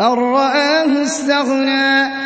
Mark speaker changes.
Speaker 1: أَن رَّآهُ اسْتَغْنَىٰ.